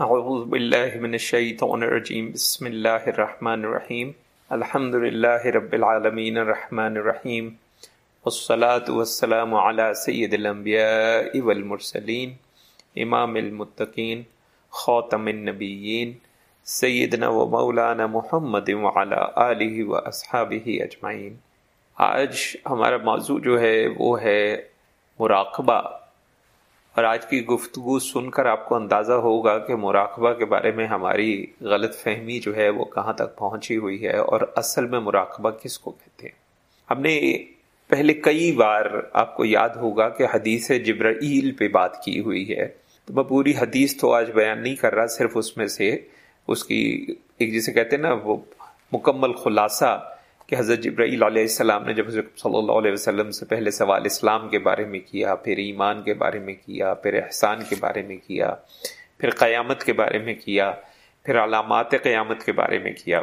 اعوذ باللہ من الشیطان الرجیم بسم اللہ الرحمن الرحیم الحمد للہ رب العالمین الرحمن الرحیم والصلاة والسلام على سید الانبیاء والمرسلین امام المتقین خاتم النبیین سیدنا و مولانا محمد وعلى آلہ و اصحابہ اجمعین آج ہمارا موضوع جو ہے وہ ہے مراقبہ. اور آج کی گفتگو سن کر آپ کو اندازہ ہوگا کہ مراقبہ کے بارے میں ہماری غلط فہمی جو ہے وہ کہاں تک پہنچی ہوئی ہے اور اصل میں مراقبہ کس کو کہتے ہیں۔ ہم نے پہلے کئی بار آپ کو یاد ہوگا کہ حدیث جبرائیل پہ بات کی ہوئی ہے۔ تو میں پوری حدیث تو آج بیان نہیں کر رہا، صرف اس میں سے اس کی ایک جسے کہتے ہیں نا وہ مکمل خلاصہ کہ حضرت جبرائیل علیہ السلام نے جب حضرت صلی اللہ علیہ وسلم سے پہلے سوال اسلام کے بارے میں کیا، پھر ایمان کے بارے میں کیا، پھر احسان کے بارے میں کیا، پھر قیامت کے بارے میں کیا، پھر علامات قیامت کے بارے میں کیا۔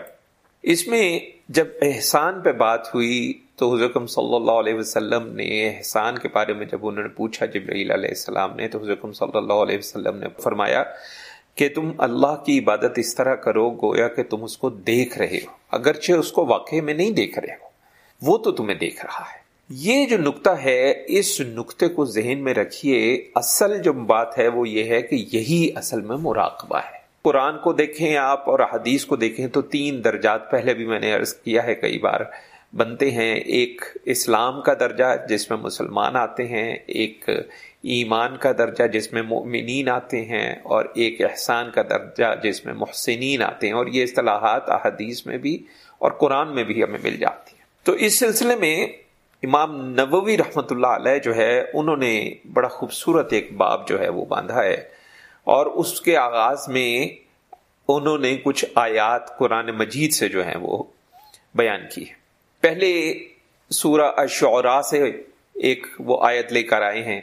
اس میں جب احسان پہ بات ہوئی تو حضرت صلی اللہ علیہ وسلم نے احسان کے بارے میں جب انہوں نے پوچھا جبرائیل علیہ السلام نے، تو حضرت صلی اللہ علیہ وسلم نے فرمایا کہ تم اللہ کی عبادت اس طرح کرو، گویا کہ تم اس کو دیکھ رہے ہو۔ اگرچہ اس کو واقعے میں نہیں دیکھ رہے ہو، وہ تو تمہیں دیکھ رہا ہے۔ یہ جو نقطہ ہے، اس نقطے کو ذہن میں رکھیے، اصل جو بات ہے، وہ یہ ہے کہ یہی اصل میں مراقبہ ہے۔ قرآن کو دیکھیں آپ اور حدیث کو دیکھیں تو تین درجات پہلے بھی میں نے عرض کیا ہے، کئی بار بنتے ہیں۔ ایک اسلام کا درجہ جس میں مسلمان آتے ہیں، ایک ایمان کا درجہ جس میں مؤمنین آتے ہیں اور ایک احسان کا درجہ جس میں محسنین آتے ہیں اور یہ اصطلاحات احادیث میں بھی اور قرآن میں بھی ہمیں مل جاتی ہیں۔ تو اس سلسلے میں امام نبوی رحمۃ اللہ علیہ جو ہے، انہوں نے بڑا خوبصورت ایک باب جو ہے وہ باندھا ہے اور اس کے آغاز میں انہوں نے کچھ آیات قرآن مجید سے جو ہیں وہ بیان کی ہے پہلے سورہ اشعراء سے ایک وہ آیت لے کر آئے ہیں۔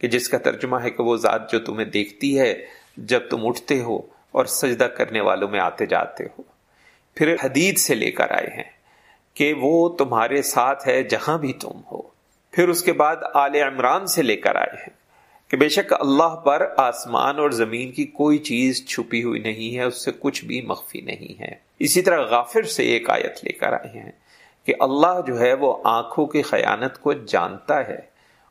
کہ جس کا ترجمہ ہے کہ وہ ذات جو تمہیں دیکھتی ہے جب تم اٹھتے ہو اور سجدہ کرنے والوں میں آتے جاتے ہو۔ پھر حدید سے لے کر آئے ہیں کہ وہ تمہارے ساتھ ہے جہاں بھی تم ہو۔ پھر اس کے بعد آل عمران سے لے کر آئے ہیں کہ بے شک اللہ پر آسمان اور زمین کی کوئی چیز چھپی ہوئی نہیں ہے، اس سے کچھ بھی مخفی نہیں ہے۔ اسی طرح غافر سے ایک آیت لے کر آئے ہیں کہ اللہ جو ہے وہ آنکھوں کی خیانت کو جانتا ہے۔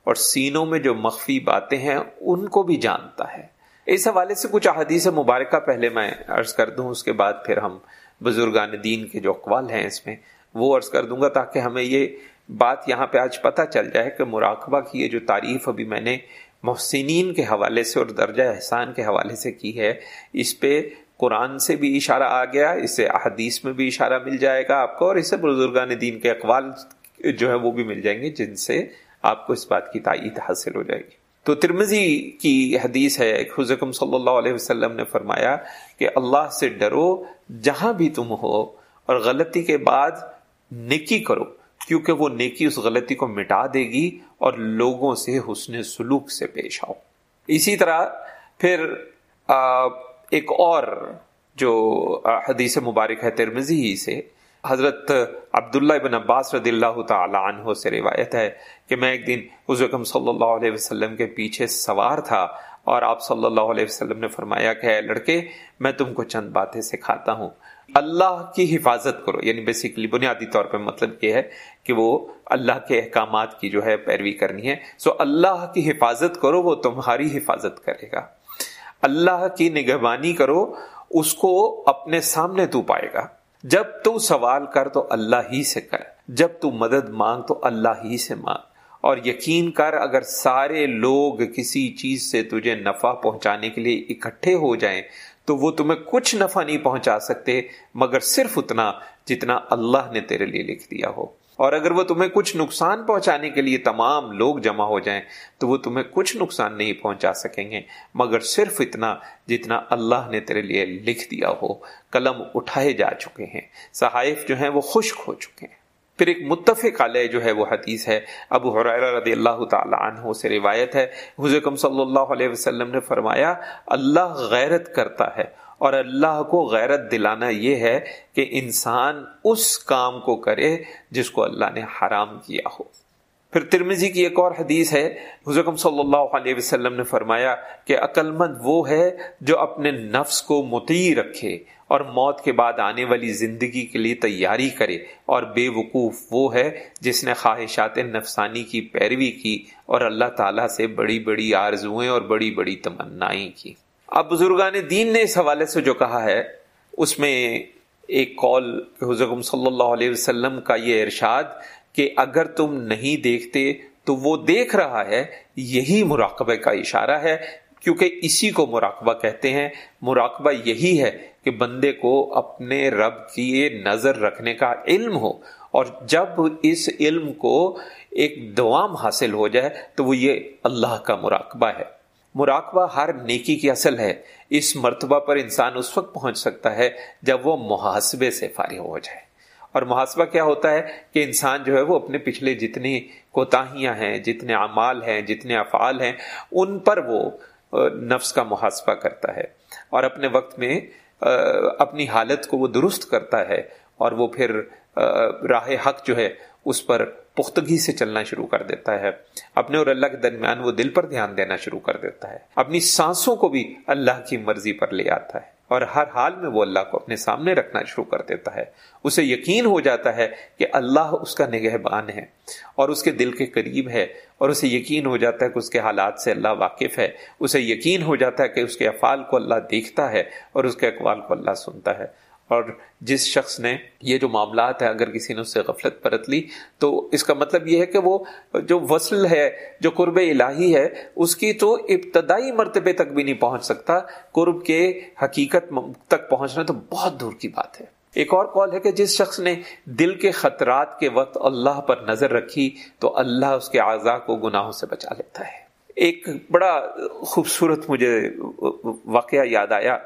اور سینوں میں جو مخفی باتیں ہیں، ان کو بھی جانتا ہے۔ اس حوالے سے کچھ احادیث مبارکہ پہلے میں عرض کر دوں، اس کے بعد پھر ہم بزرگان دین کے جو اقوال ہیں اس میں، وہ عرض کر دوں گا تاکہ ہمیں یہ بات یہاں پہ آج پتہ چل جائے کہ مراقبہ کی یہ جو تعریف ابھی میں نے محسنین کے حوالے سے اور درجہ احسان کے حوالے سے کی ہے، اس پہ قرآن سے بھی اشارہ آ گیا اس سے احادیث میں بھی اشارہ مل جائے گا آپ کو، اور اس سے بزرگان دین کے اقوال جو ہے وہ بھی مل جائیں گے، جن سے آپ کو اس بات کی تائید حاصل ہو جائے گی۔ تو ترمزی کی حدیث ہے حضرکم صلی اللہ علیہ وسلم نے فرمایا کہ اللہ سے ڈرو جہاں بھی تم ہو اور غلطی کے بعد نیکی کرو، کیونکہ وہ نیکی اس غلطی کو مٹا دے گی اور لوگوں سے حسن سلوک سے پیش آؤ۔ اسی طرح پھر ایک اور جو حدیث مبارک ہے ترمزی ہی سے حضرت عبداللہ ابن عباس رضی اللہ تعالی عنہ سے روایت ہے کہ میں ایک دن حضرت صلی اللہ علیہ وسلم کے پیچھے سوار تھا اور آپ صلی اللہ علیہ وسلم نے فرمایا کہ اے لڑکے، میں تم کو چند باتیں سکھاتا ہوں۔ اللہ کی حفاظت کرو۔ یعنی بیسیکلی بنیادی طور پہ مطلب یہ ہے کہ وہ اللہ کے احکامات کی جو ہے پیروی کرنی ہے۔ سو اللہ کی حفاظت کرو، وہ تمہاری حفاظت کرے گا۔ اللہ کی نگہبانی کرو، اس کو اپنے سامنے تو پائے گا۔ جب تو سوال کر تو اللہ ہی سے کر، جب تو مدد مانگ تو اللہ ہی سے مانگ۔ اور یقین کر اگر سارے لوگ کسی چیز سے تجھے نفع پہنچانے کے لیے اکٹھے ہو جائیں، تو وہ تمہیں کچھ نفع نہیں پہنچا سکتے، مگر صرف اتنا جتنا اللہ نے تیرے لیے لکھ دیا ہو۔ اور اگر وہ تمہیں کچھ نقصان پہنچانے کے لیے تمام لوگ جمع ہو جائیں، تو وہ تمہیں کچھ نقصان نہیں پہنچا سکیں گے، مگر صرف اتنا جتنا اللہ نے تیرے لیے لکھ دیا ہو، قلم اٹھائے جا چکے ہیں، صحائف جو ہیں وہ خشک ہو چکے ہیں۔ پھر ایک متفق علیہ جو ہے وہ حدیث ہے، ابو حرائرہ رضی اللہ تعالی عنہ سے روایت ہے۔ حضرت صلی اللہ علیہ وسلم نے فرمایا، اللہ غیرت کرتا ہے اور اللہ کو غیرت دلانا یہ ہے کہ انسان اس کام کو کرے جس کو اللہ نے حرام کیا ہو۔ پھر ترمیزی کی ایک اور حدیث ہے حضرت صلی اللہ علیہ وسلم نے فرمایا کہ عقل مند وہ ہے جو اپنے نفس کو متعی رکھے اور موت کے بعد آنے والی زندگی کے لیے تیاری کرے۔ اور بے وقوف وہ ہے جس نے خواہشات نفسانی کی پیروی کی اور اللہ تعالیٰ سے بڑی بڑی آرزویں اور بڑی بڑی تمنائیں کی۔ اب بزرگان دین نے اس حوالے سے جو کہا ہے، اس میں ایک قول حضرت صلی اللہ علیہ وسلم کا یہ ارشاد کہ اگر تم نہیں دیکھتے تو وہ دیکھ رہا ہے، یہی مراقبہ کا اشارہ ہے، کیونکہ اسی کو مراقبہ کہتے ہیں۔ مراقبہ یہی ہے کہ بندے کو اپنے رب کی نظر رکھنے کا علم ہو، اور جب اس علم کو ایک دوام حاصل ہو جائے تو وہ یہ اللہ کا مراقبہ ہے۔ مراقبہ ہر نیکی کی اصل ہے۔ اس مرتبہ پر انسان اس وقت پہنچ سکتا ہے جب وہ محاسبے سے فارغ ہو جائے۔ اور محاسبہ کیا ہوتا ہے کہ انسان جو ہے وہ اپنے پچھلے جتنی کوتاہیاں ہیں، جتنے اعمال ہیں، جتنے افعال ہیں، ان پر وہ نفس کا محاسبہ کرتا ہے۔ اور اپنے وقت میں اپنی حالت کو وہ درست کرتا ہے اور وہ پھر راہ حق جو ہے اس پر پختگی سے چلنا شروع کر دیتا ہے۔ اپنے اور اللہ کے درمیان وہ دل پر دھیان دینا شروع کر دیتا ہے۔ اپنی سانسوں کو بھی اللہ کی مرضی پر لے آتا ہے اور ہر حال میں وہ اللہ کو اپنے سامنے رکھنا شروع کر دیتا ہے۔ اسے یقین ہو جاتا ہے کہ اللہ اس کا نگہبان ہے اور اس کے دل کے قریب ہے اور اسے یقین ہو جاتا ہے کہ اس کے حالات سے اللہ واقف ہے۔ اسے یقین ہو جاتا ہے کہ اس کے افعال کو اللہ دیکھتا ہے اور اس کے اقوال کو اللہ سنتا ہے۔ اور جس شخص نے یہ جو معاملات ہے اگر کسی نے اس سے غفلت پرت لی، تو اس کا مطلب یہ ہے کہ وہ جو وصل ہے، جو قرب الہی ہے، اس کی تو ابتدائی مرتبے تک بھی نہیں پہنچ سکتا۔ قرب کے حقیقت تک پہنچنا تو بہت دور کی بات ہے۔ ایک اور قول ہے کہ جس شخص نے دل کے خطرات کے وقت اللہ پر نظر رکھی، تو اللہ اس کے اعضاء کو گناہوں سے بچا لیتا ہے۔ ایک بڑا خوبصورت مجھے واقعہ یاد آیا۔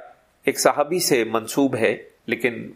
ایک صحابی سے منسوب ہے۔ لیکن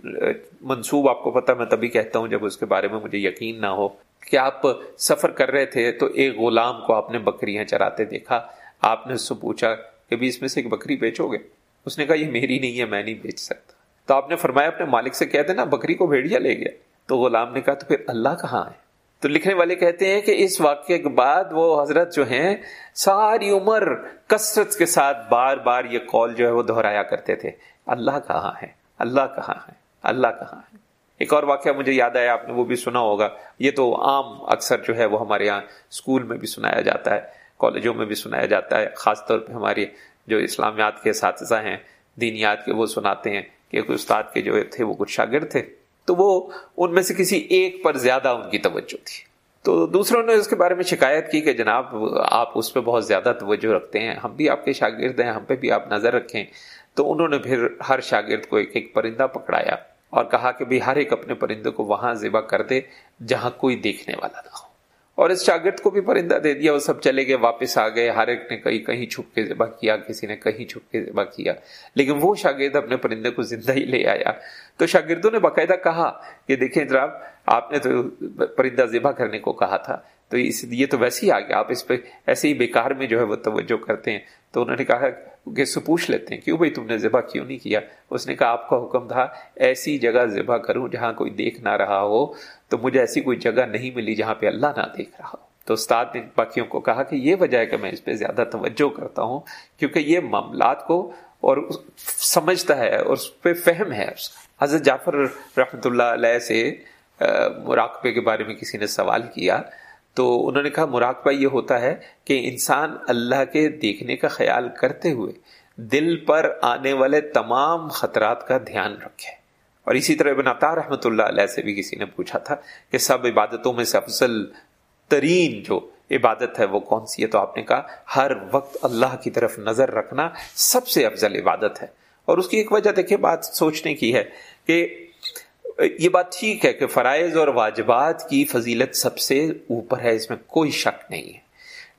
منصوب آپ کو پتا میں تبھی کہتا ہوں جب اس کے بارے میں مجھے یقین نہ ہو کہ آپ سفر کر رہے تھے تو ایک غلام کو آپ نے بکریاں چراتے دیکھا۔ آپ نے اس سے پوچھا کہ بھی اس میں سے ایک بکری بیچو گے؟ اس نے کہا، یہ میری نہیں ہے، میں نہیں بیچ سکتا۔ تو آپ نے فرمایا، اپنے مالک سے کہتے نا بکری کو بھیڑیا لے گیا۔ تو غلام نے کہا، تو پھر اللہ کہاں ہے؟ تو لکھنے والے کہتے ہیں کہ اس واقعے کے بعد وہ حضرت جو ہیں، ساری عمر کثرت کے ساتھ بار بار یہ کال جو ہے وہ دہرایا کرتے تھے۔ اللہ کہاں ہے؟ اللہ کہاں ہے؟ اللہ کہاں ہے؟ ایک اور واقعہ مجھے یاد آیا، آپ نے وہ بھی سنا ہوگا۔ یہ تو عام اکثر جو ہے وہ ہمارے یہاں اسکول میں بھی سنایا جاتا ہے، کالجوں میں بھی سنایا جاتا ہے۔ خاص طور پہ ہماری جو اسلامیات کے اساتذہ ہیں، دینیات کے وہ سناتے ہیں کہ استاد کے جو تھے وہ کچھ شاگرد تھے۔ تو وہ ان میں سے کسی ایک پر زیادہ ان کی توجہ تھی۔ تو دوسروں نے اس کے بارے میں شکایت کی کہ جناب، آپ اس پہ بہت زیادہ توجہ رکھتے ہیں۔ ہم بھی آپ کے شاگرد ہیں، ہم پہ بھی آپ نظر رکھیں۔ تو انہوں نے پھر ہر شاگرد کو ایک ایک پرندہ پکڑایا اور کہا کہ بھی ہر ایک اپنے پرندے کو وہاں ذبح کر دے جہاں کوئی دیکھنے والا نہ ہو۔ اور اس شاگرد کو بھی پرندہ دے دیا، وہ سب چلے گئے، واپس آ گئے۔ ہر ایک نے کہیں کہیں چھپ کے ذبح کیا، کسی نے کہیں چھپ کے ذبح کیا۔ لیکن وہ شاگرد اپنے پرندے کو زندہ ہی لے آیا۔ تو شاگردوں نے باقاعدہ کہا کہ دیکھیں جناب، آپ نے تو پرندہ ذبح کرنے کو کہا تھا۔ تو اس، یہ تو ویسے ہی آ گیا، آپ اس پہ ایسے ہی بیکار میں جو ہے وہ توجہ کرتے ہیں۔ تو انہوں نے کہا کہ اس سے پوچھ لیتے ہیں، کیوں بھائی تم نے ذبح کیوں نہیں کیا؟ اس نے کہا، آپ کا حکم تھا، ایسی جگہ ذبح کروں جہاں کوئی دیکھ نہ رہا ہو، تو مجھے ایسی کوئی جگہ نہیں ملی جہاں پہ اللہ نہ دیکھ رہا ہو۔ تو استاد نے باقیوں کو کہا کہ یہ وجہ ہے کہ میں اس پہ زیادہ توجہ کرتا ہوں، کیونکہ یہ معاملات کو اور سمجھتا ہے اور اس پہ فہم ہے۔ اس حضرت جعفر رحمۃ اللہ علیہ سے مراقبے کے بارے میں کسی نے سوال کیا تو انہوں نے کہا مراقبہ یہ ہوتا ہے کہ انسان اللہ کے دیکھنے کا خیال کرتے ہوئے دل پر آنے والے تمام خطرات کا دھیان رکھے۔ اور اسی طرح ابن عطا رحمۃ اللہ علیہ سے بھی کسی نے پوچھا تھا کہ سب عبادتوں میں سے افضل ترین جو عبادت ہے وہ کون سی ہے؟ تو آپ نے کہا، ہر وقت اللہ کی طرف نظر رکھنا سب سے افضل عبادت ہے۔ اور اس کی ایک وجہ دیکھیں بات سوچنے کی ہے کہ یہ بات ٹھیک ہے کہ فرائض اور واجبات کی فضیلت سب سے اوپر ہے، اس میں کوئی شک نہیں ہے۔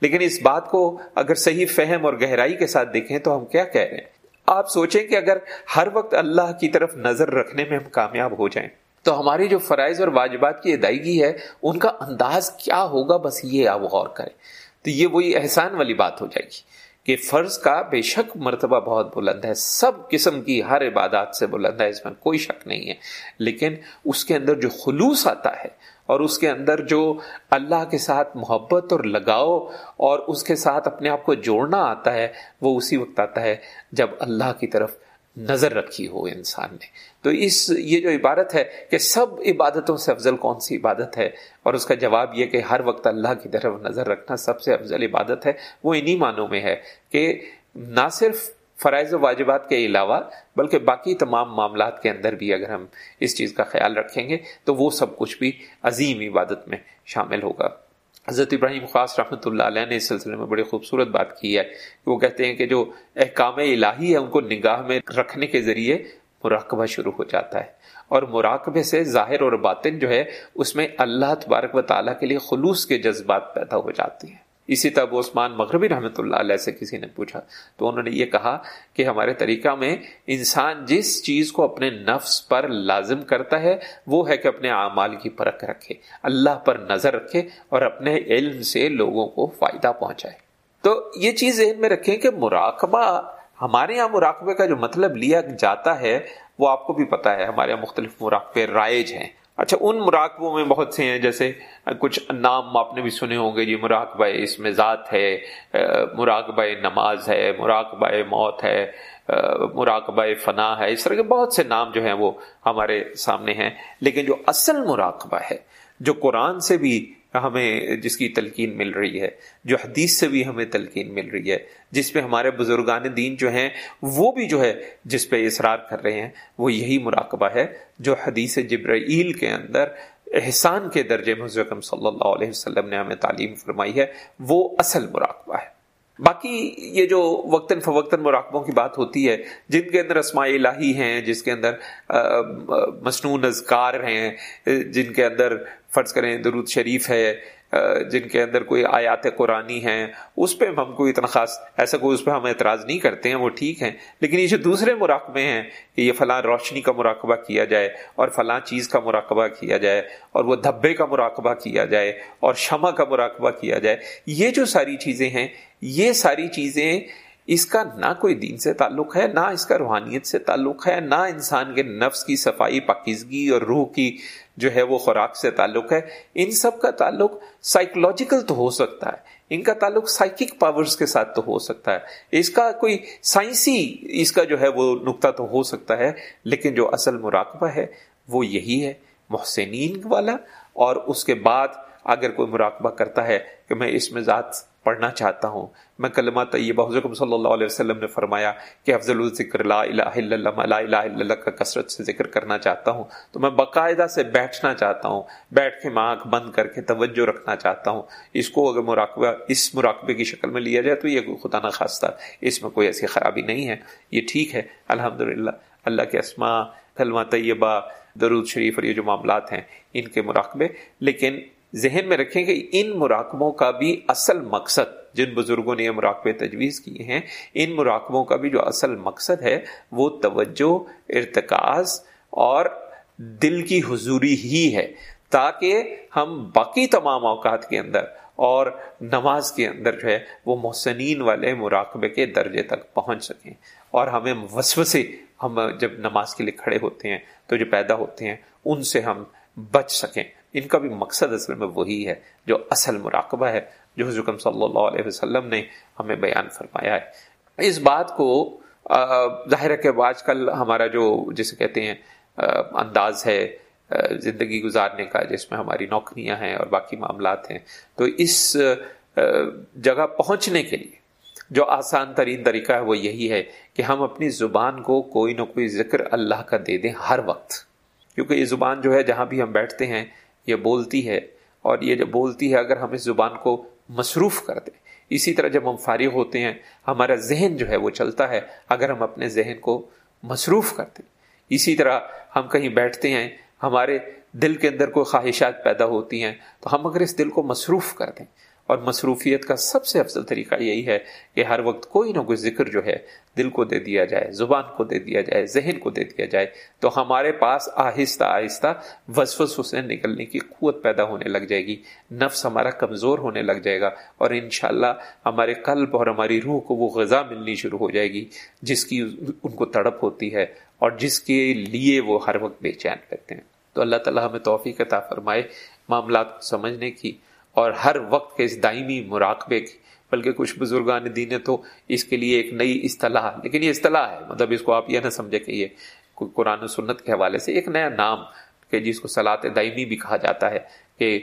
لیکن اس بات کو اگر صحیح فہم اور گہرائی کے ساتھ دیکھیں تو ہم کیا کہہ رہے ہیں؟ آپ سوچیں کہ اگر ہر وقت اللہ کی طرف نظر رکھنے میں ہم کامیاب ہو جائیں، تو ہماری جو فرائض اور واجبات کی ادائیگی ہے، ان کا انداز کیا ہوگا؟ بس یہ آپ غور کریں۔ تو یہ وہی احسان والی بات ہو جائے گی۔ کہ فرض کا بے شک مرتبہ بہت بلند ہے۔ سب قسم کی ہر عبادات سے بلند ہے، اس میں کوئی شک نہیں ہے۔ لیکن اس کے اندر جو خلوص آتا ہے اور اس کے اندر جو اللہ کے ساتھ محبت اور لگاؤ اور اس کے ساتھ اپنے آپ کو جوڑنا آتا ہے، وہ اسی وقت آتا ہے جب اللہ کی طرف نظر رکھی ہو انسان نے۔ تو اس، یہ جو عبادت ہے کہ سب عبادتوں سے افضل کون سی عبادت ہے؟ اور اس کا جواب یہ کہ ہر وقت اللہ کی طرف نظر رکھنا سب سے افضل عبادت ہے، وہ انہی معنوں میں ہے کہ نہ صرف فرائض و واجبات کے علاوہ بلکہ باقی تمام معاملات کے اندر بھی اگر ہم اس چیز کا خیال رکھیں گے تو وہ سب کچھ بھی عظیم عبادت میں شامل ہوگا۔ حضرت ابراہیم خاص رحمۃ اللہ علیہ نے اس سلسلے میں بڑی خوبصورت بات کی ہے کہ وہ کہتے ہیں کہ جو احکام الہی ہے، ان کو نگاہ میں رکھنے کے ذریعے مراقبہ شروع ہو جاتا ہے۔ اور مراقبے سے ظاہر اور باطن جو ہے، اس میں اللہ تبارک و تعالیٰ کے لیے خلوص کے جذبات پیدا ہو جاتے ہیں۔ اسی طرح عثمان مغربی رحمۃ اللہ علیہ سے کسی نے پوچھا تو انہوں نے یہ کہا کہ ہمارے طریقہ میں انسان جس چیز کو اپنے نفس پر لازم کرتا ہے، وہ ہے کہ اپنے اعمال کی پرکھ رکھے، اللہ پر نظر رکھے اور اپنے علم سے لوگوں کو فائدہ پہنچائے۔ تو یہ چیز ذہن میں رکھیں کہ مراقبہ، ہمارے یہاں مراقبے کا جو مطلب لیا جاتا ہے، وہ آپ کو بھی پتا ہے، ہمارے یہاں مختلف مراقبے رائج ہیں۔ اچھا ان مراقبوں میں بہت سے ہیں، جیسے کچھ نام آپ نے بھی سنے ہوں گے جی مراقبہ اس میں ذات ہے مراقبہ نماز ہے، مراقبہ موت ہے مراقبہ فنا ہے، اس طرح کے بہت سے نام جو ہیں وہ ہمارے سامنے ہیں۔ لیکن جو اصل مراقبہ ہے، جو قرآن سے بھی ہمیں جس کی تلقین مل رہی ہے، جو حدیث سے بھی ہمیں تلقین مل رہی ہے، جس پہ ہمارے بزرگان دین جو ہیں، وہ بھی جو ہے، جس پہ اصرار کر رہے ہیں، وہ یہی مراقبہ ہے جو حدیث جبرائیل کے اندر احسان کے درجے میں حضرت صلی اللہ علیہ وسلم نے ہمیں تعلیم فرمائی ہے، وہ اصل مراقبہ ہے۔ باقی یہ جو وقتاً فوقتاً مراقبوں کی بات ہوتی ہے، جن کے اندر اسماء الہی ہیں، جس کے اندر مصنون اذکار ہیں، جن کے اندر فرض کریں درود شریف ہے جن کے اندر کوئی آیات قرآنی ہیں، اس پہ ہم کوئی اتنا خاص، ایسا کوئی اس پہ ہم اعتراض نہیں کرتے ہیں، وہ ٹھیک ہیں۔ لیکن یہ جو دوسرے مراقبے ہیں، کہ یہ فلاں روشنی کا مراقبہ کیا جائے اور فلاں چیز کا مراقبہ کیا جائے اور وہ دھبے کا مراقبہ کیا جائے اور شمع کا مراقبہ کیا جائے، یہ جو ساری چیزیں ہیں، یہ ساری چیزیں اس کا نہ کوئی دین سے تعلق ہے، نہ اس کا روحانیت سے تعلق ہے، نہ انسان کے نفس کی صفائی، پاکیزگی اور روح کی جو ہے وہ خوراک سے تعلق ہے۔ ان سب کا تعلق سائیکولوجیکل تو ہو سکتا ہے۔ ان کا تعلق سائیکک پاورز کے ساتھ تو ہو سکتا ہے۔ اس کا کوئی سائنسی اس کا جو ہے وہ نقطہ تو ہو سکتا ہے، لیکن جو اصل مراقبہ ہے وہ یہی ہے، محسنین والا۔ اور اس کے بعد اگر کوئی مراقبہ کرتا ہے کہ میں اس میں ذات پڑھنا چاہتا ہوں۔ میں کلمہ طیبہ حضرت صلی اللہ علیہ وسلم نے فرمایا کہ افضل الذکر لا الہ الا اللہ، لا الہ الا اللہ کا کثرت سے ذکر کرنا چاہتا ہوں۔ تو میں باقاعدہ سے بیٹھنا چاہتا ہوں، بیٹھ کے آنکھ بند کر کے توجہ رکھنا چاہتا ہوں۔ اس کو اگر مراقبہ، اس مراقبے کی شکل میں لیا جائے تو یہ خدا نہ اس میں کوئی ایسی خرابی نہیں ہے۔ یہ ٹھیک ہے الحمد اللہ کے اسماء، کلمہ طیبہ، درود شریف اور یہ جو معاملات ہیں، ان کے مراقبے۔ لیکن ذہن میں رکھیں کہ ان مراقبوں کا بھی اصل مقصد جن بزرگوں نے یہ مراقبے تجویز کیے ہیں، ان مراقبوں کا بھی جو اصل مقصد ہے، وہ توجہ، ارتکاز اور دل کی حضوری ہی ہے، تاکہ ہم باقی تمام اوقات کے اندر اور نماز کے اندر جو ہے، وہ محسنین والے مراقبے کے درجے تک پہنچ سکیں۔ اور ہمیں وسوسے، ہم جب نماز کے لیے کھڑے ہوتے ہیں، تو جو پیدا ہوتے ہیں، ان سے ہم بچ سکیں۔ ان کا بھی مقصد اصل میں وہی ہے جو اصل مراقبہ ہے، جو حضرت صلی اللہ علیہ وسلم نے ہمیں بیان فرمایا ہے۔ اس بات کو ظاہر ہے کہ آج کل ہمارا جو جسے کہتے ہیں انداز ہے زندگی گزارنے کا، جس میں ہماری نوکریاں ہیں اور باقی معاملات ہیں، تو اس جگہ پہنچنے کے لیے جو آسان ترین طریقہ ہے وہ یہی ہے کہ ہم اپنی زبان کو کوئی نہ کوئی ذکر اللہ کا دے دیں ہر وقت۔ کیونکہ یہ زبان جو ہے، جہاں بھی ہم بیٹھتے ہیں یہ بولتی ہے اور یہ جب بولتی ہے اگر ہم اس زبان کو مصروف کر دیں۔ اسی طرح جب ہم فارغ ہوتے ہیں، ہمارا ذہن جو ہے وہ چلتا ہے اگر ہم اپنے ذہن کو مصروف کر دیں۔ اسی طرح ہم کہیں بیٹھتے ہیں، ہمارے دل کے اندر کوئی خواہشات پیدا ہوتی ہیں تو ہم اگر اس دل کو مصروف کر دیں اور مصروفیت کا سب سے افضل طریقہ یہی ہے کہ ہر وقت کوئی نہ کوئی ذکر جو ہے دل کو دے دیا جائے، زبان کو دے دیا جائے، ذہن کو دے دیا جائے، تو ہمارے پاس آہستہ آہستہ وسوس سے نکلنے کی قوت پیدا ہونے لگ جائے گی، نفس ہمارا کمزور ہونے لگ جائے گا اور انشاءاللہ ہمارے قلب اور ہماری روح کو وہ غذا ملنی شروع ہو جائے گی جس کی ان کو تڑپ ہوتی ہے اور جس کے لیے وہ ہر وقت بے چین رہتے ہیں۔ تو اللہ تعالیٰ ہمیں توفیق عطا فرمائے معاملات کو سمجھنے کی۔ اور ہر وقت کے اس دائمی مراقبے کی، بلکہ کچھ بزرگان دین تو اس کے لیے ایک نئی اصطلاح، لیکن یہ اصطلاح ہے مطلب اس کو آپ یہ نہ سمجھے کہ یہ قرآن و سنت کے حوالے سے ایک نیا نام کہ جس کو سلاط دائمی بھی کہا جاتا ہے کہ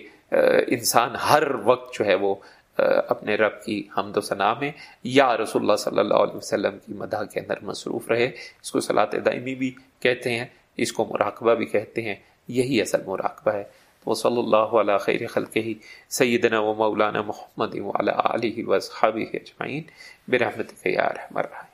انسان ہر وقت جو ہے وہ اپنے رب کی حمد و ثناء میں یا رسول اللہ صلی اللہ علیہ وسلم کی مدح کے اندر مصروف رہے۔ اس کو سلاط دائمی بھی کہتے ہیں، اس کو مراقبہ بھی کہتے ہیں، یہی اصل مراقبہ ہے۔ وہ صلی اللہ علیہ خیر خلق ہی سیدنا و مولانا محمد علیہ و صحابی اجمعین برحمتک یا رحم الرحیم